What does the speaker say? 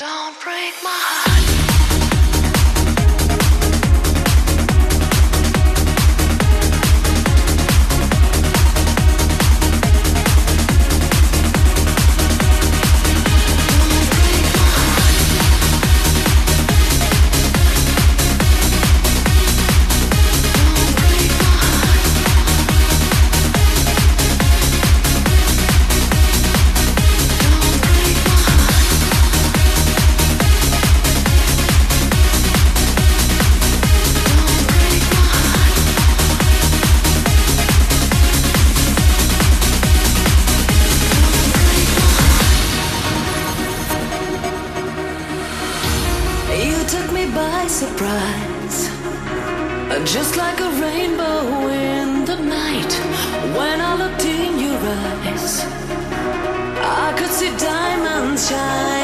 Don't break my heart. By surprise, just like a rainbow in the night. When I looked in your eyes, I could see diamonds bright.